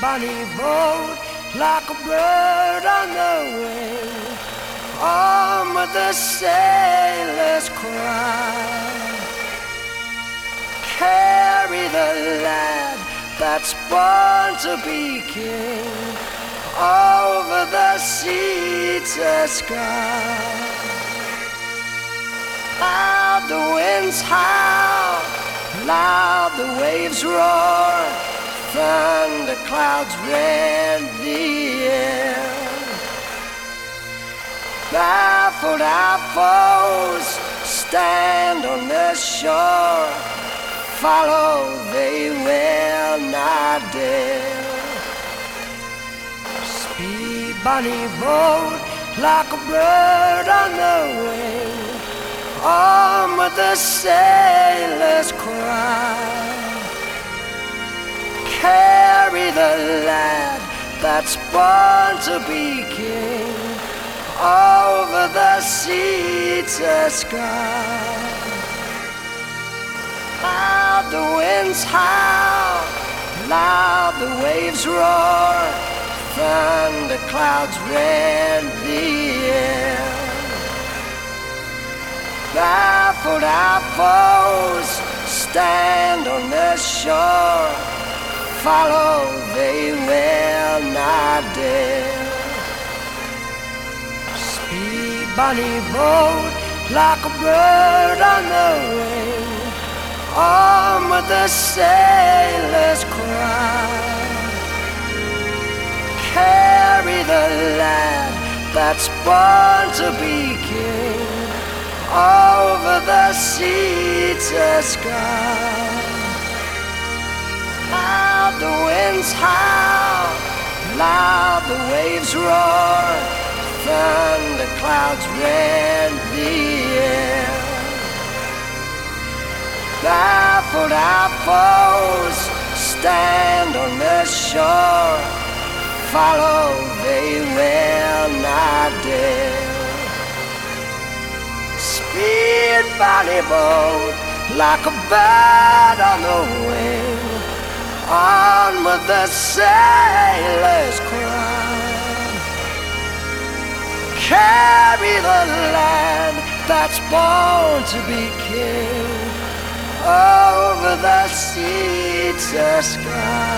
bonny boat like a bird on the wing. On with the sailors cry. Carry the lad that's born to be king over the sea to Skye. Loud the winds howl, loud the waves roar, thunder clouds rend the air. Baffled our foes stand on the shore, follow they will not dare. Speed bunny boat like a bird on the wing. On with the sailors cry. The lad that's born to be king over the sea to Skye. Loud the winds howl, loud the waves roar, thunder clouds rend the air. Baffled our foes stand on the shore, follow they will not dare. Speed bunny boat like a bird on the wing, on with the sailors cry. Carry the lad that's born to be king over the sea to Skye. Winds howl, loud the waves roar, thunder clouds rend the air. Baffled our foes stand on the shore, follow they will not dare. Speed bonny boat like a bird on the wing, on with the sailors cry. Carry the land that's born to be king over the sea to Skye.